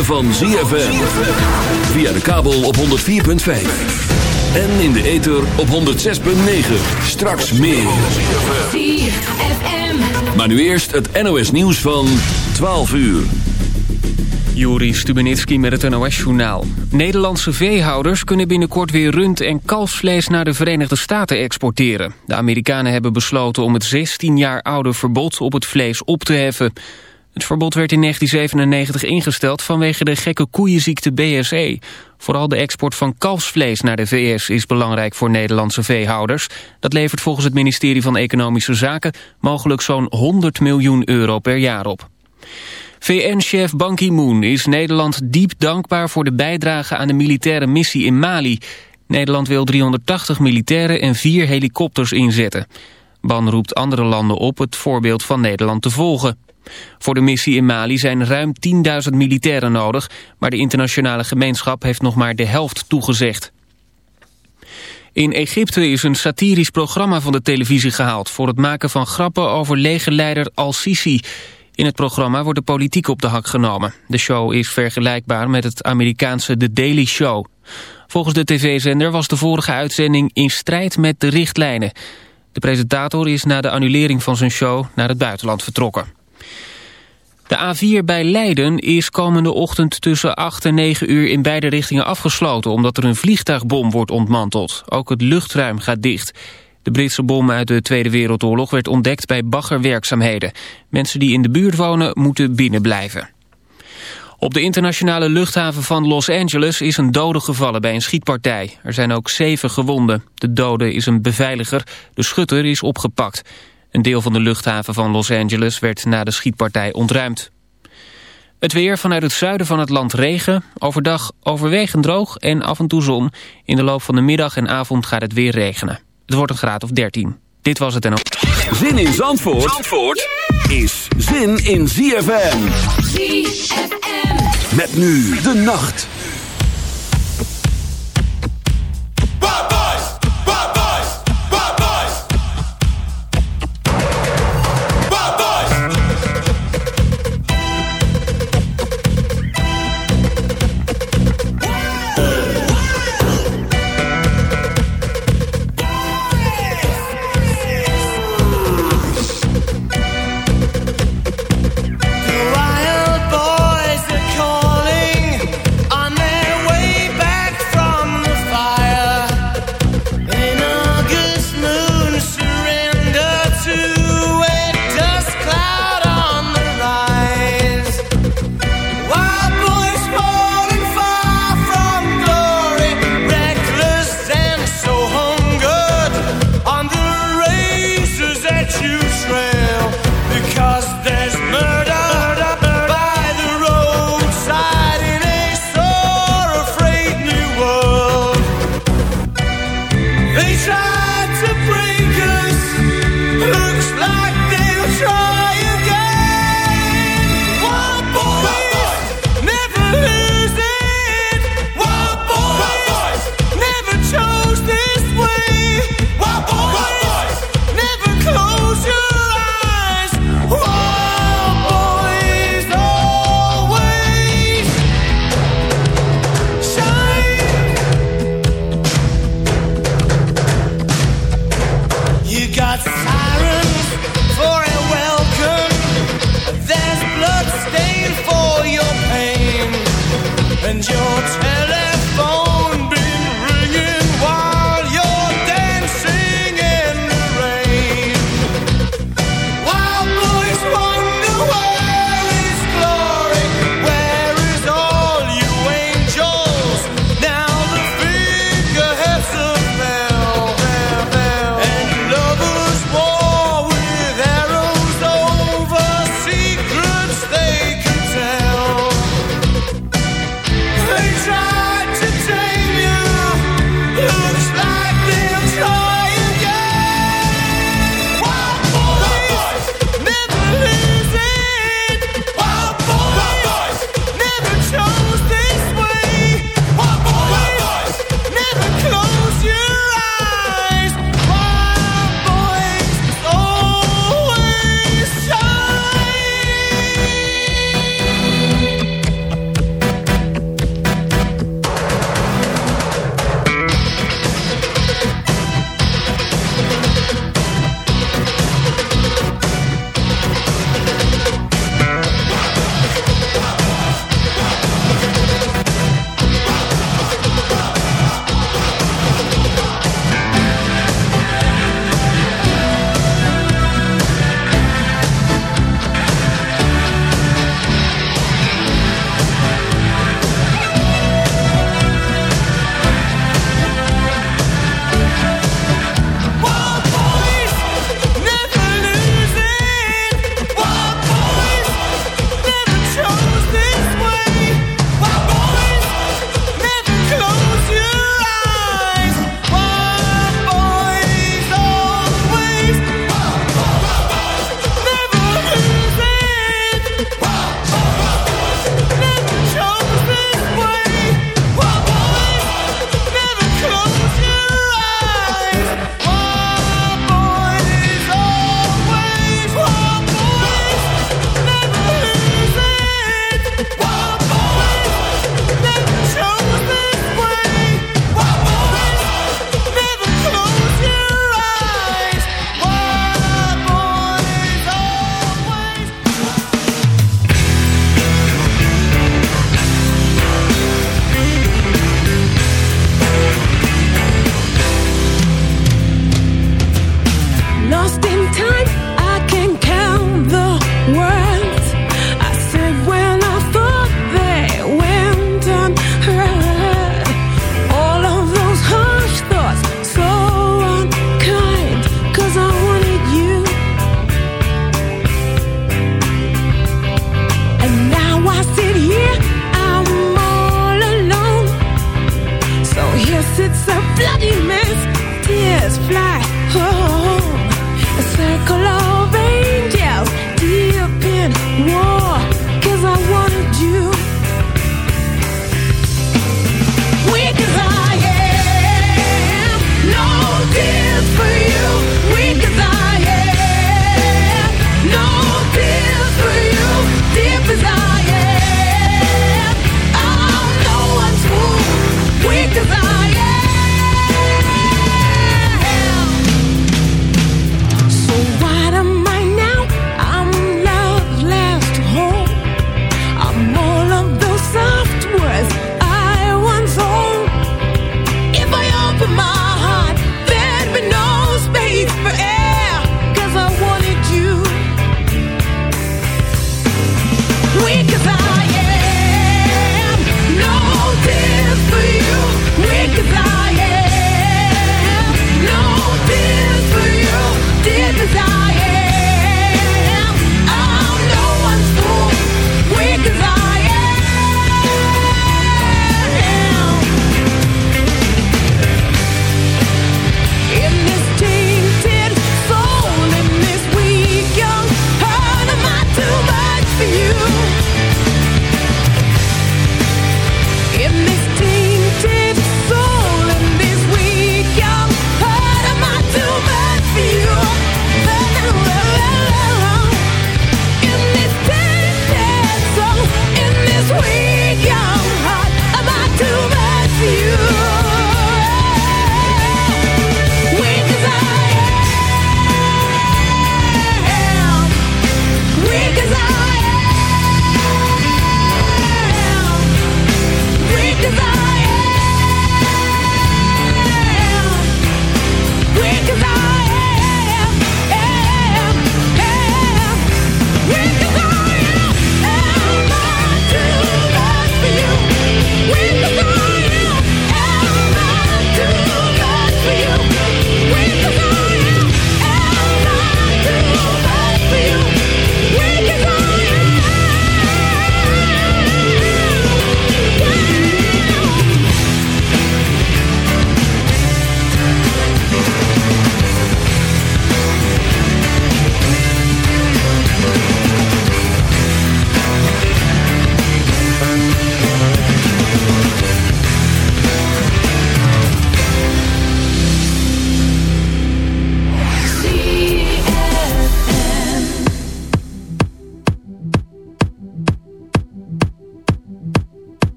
ritme van ZFM. Via de kabel op 104.5. En in de ether op 106.9. Straks meer. ZFM. Maar nu eerst het NOS nieuws van 12 uur. Juri Stubenitski met het NOS-journaal. Nederlandse veehouders kunnen binnenkort weer rund- en kalfsvlees naar de Verenigde Staten exporteren. De Amerikanen hebben besloten om het 16 jaar oude verbod op het vlees op te heffen. Het verbod werd in 1997 ingesteld vanwege de gekke koeienziekte BSE. Vooral de export van kalfsvlees naar de VS is belangrijk voor Nederlandse veehouders. Dat levert volgens het ministerie van Economische Zaken mogelijk zo'n 100 miljoen euro per jaar op. VN-chef Ban Ki-moon is Nederland diep dankbaar voor de bijdrage aan de militaire missie in Mali. Nederland wil 380 militairen en vier helikopters inzetten. Ban roept andere landen op het voorbeeld van Nederland te volgen. Voor de missie in Mali zijn ruim 10.000 militairen nodig, maar de internationale gemeenschap heeft nog maar de helft toegezegd. In Egypte is een satirisch programma van de televisie gehaald... voor het maken van grappen over legerleider al-Sisi. In het programma wordt de politiek op de hak genomen. De show is vergelijkbaar met het Amerikaanse The Daily Show. Volgens de tv-zender was de vorige uitzending in strijd met de richtlijnen. De presentator is na de annulering van zijn show naar het buitenland vertrokken. De A4 bij Leiden is komende ochtend tussen 8 en 9 uur in beide richtingen afgesloten... omdat er een vliegtuigbom wordt ontmanteld. Ook het luchtruim gaat dicht. De Britse bom uit de Tweede Wereldoorlog werd ontdekt bij baggerwerkzaamheden. Mensen die in de buurt wonen moeten binnen blijven. Op de internationale luchthaven van Los Angeles is een dode gevallen bij een schietpartij. Er zijn ook zeven gewonden. De dode is een beveiliger. De schutter is opgepakt. Een deel van de luchthaven van Los Angeles werd na de schietpartij ontruimd. Het weer vanuit het zuiden van het land regen. Overdag overwegend droog en af en toe zon. In de loop van de middag en avond gaat het weer regenen. Het wordt een graad of 13. Dit was het en ook. Zin in Zandvoort, Zandvoort is zin in ZFM. ZFM. Met nu de nacht.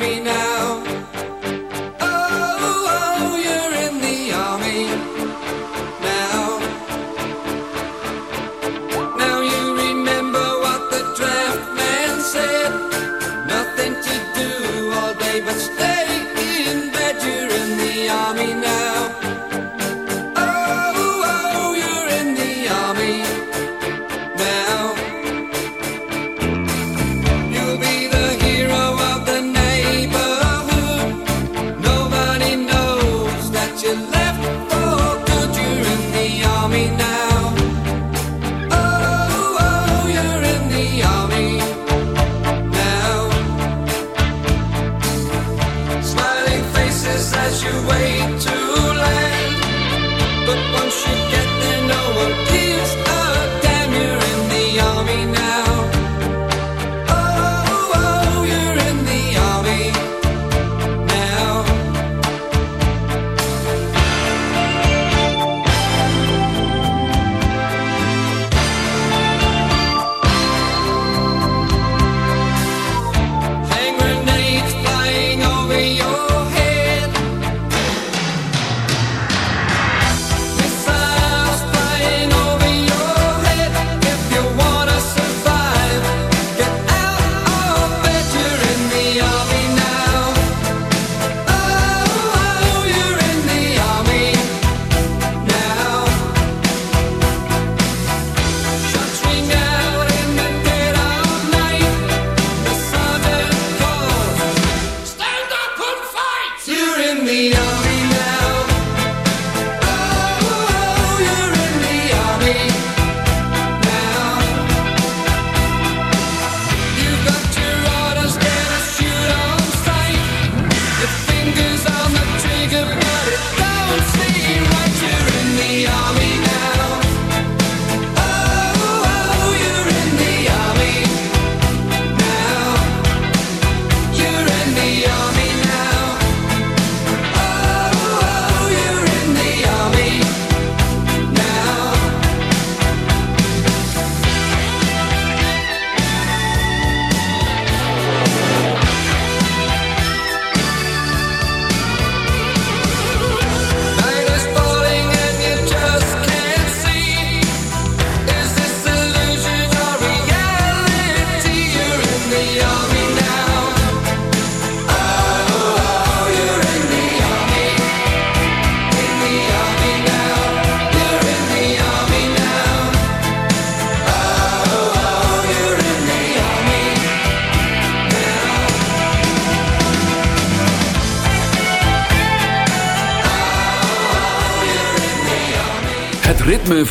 The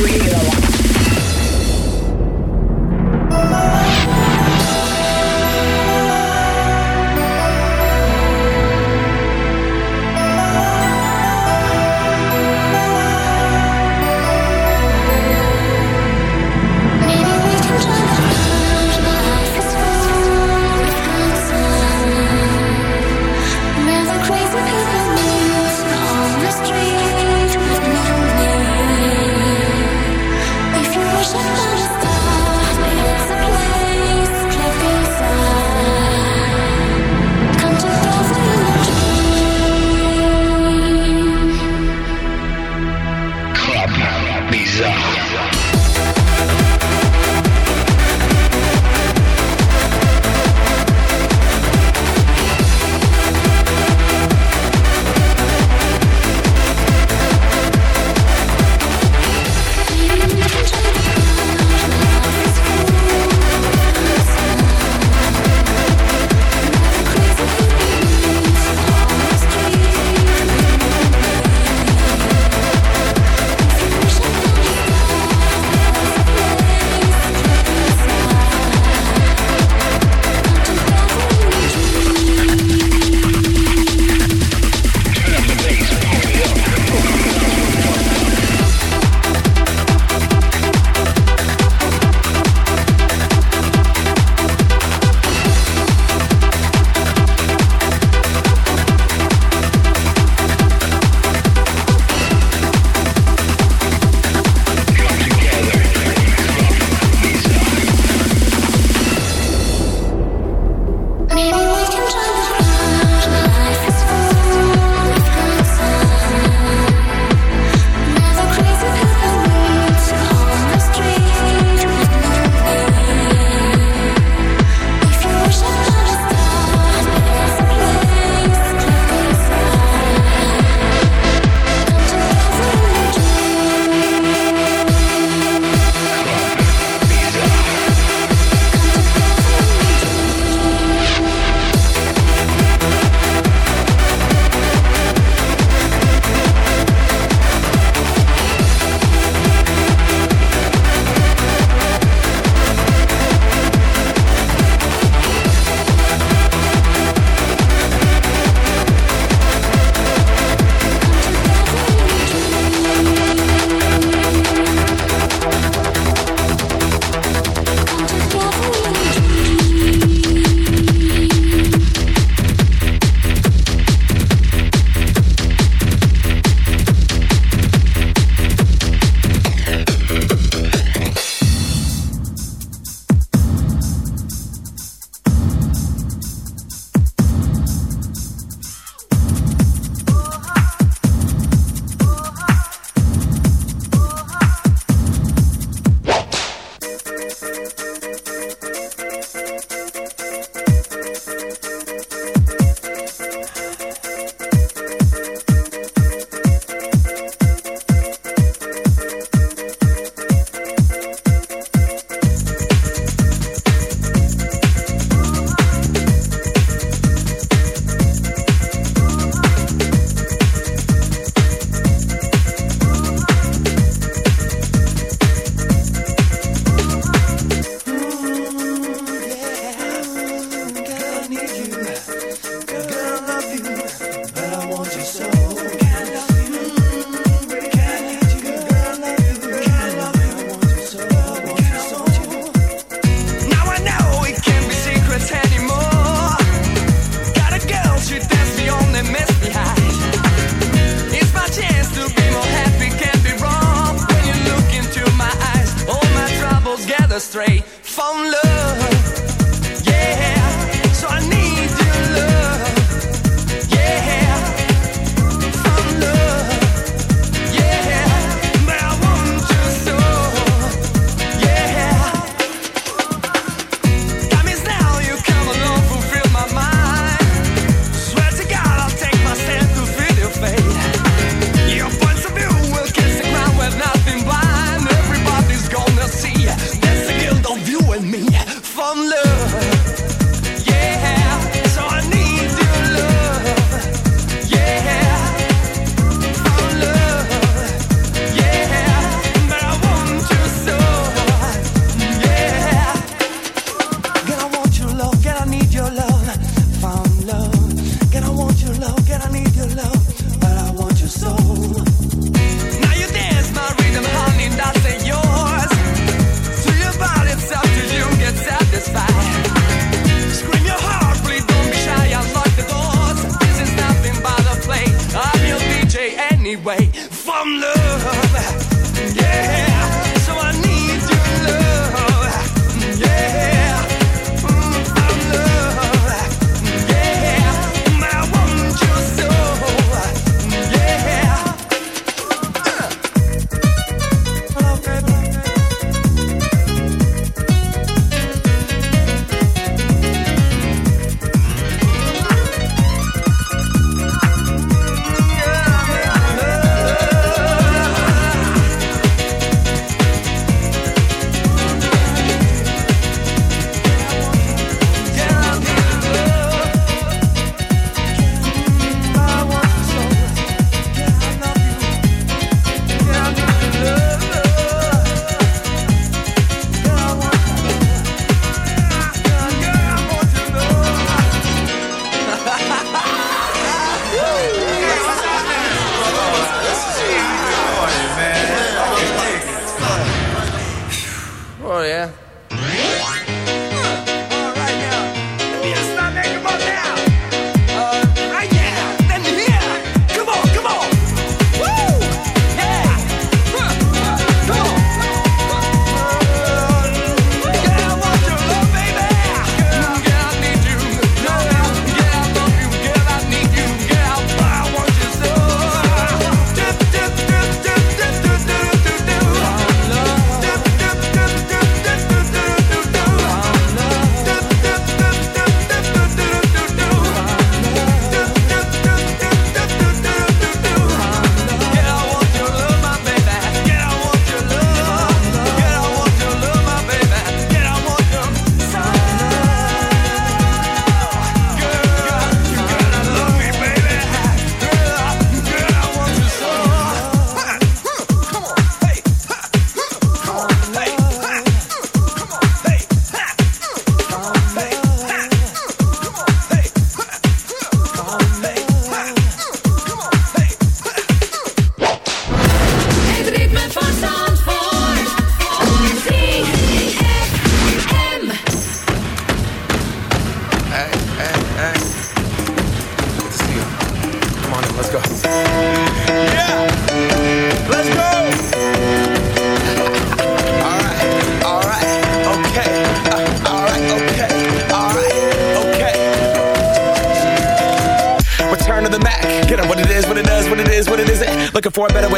Real.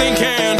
nothing can.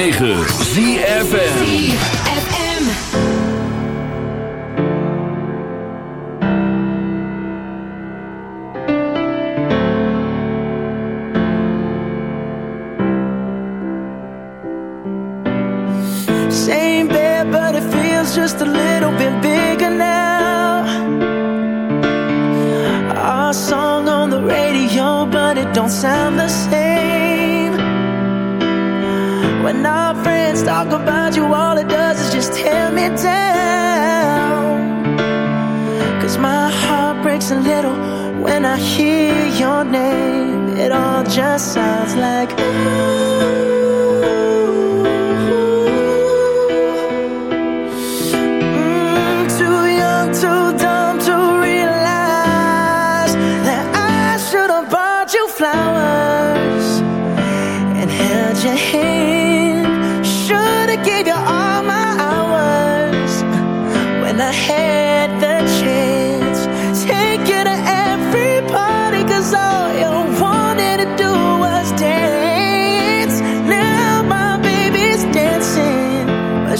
9. When I hear your name. It all just sounds like Mm,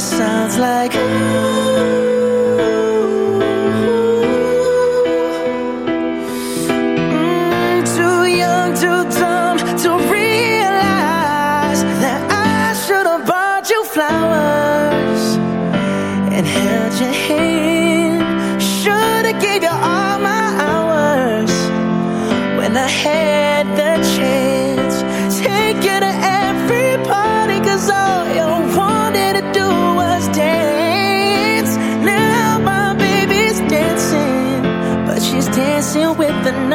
sounds like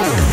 Show.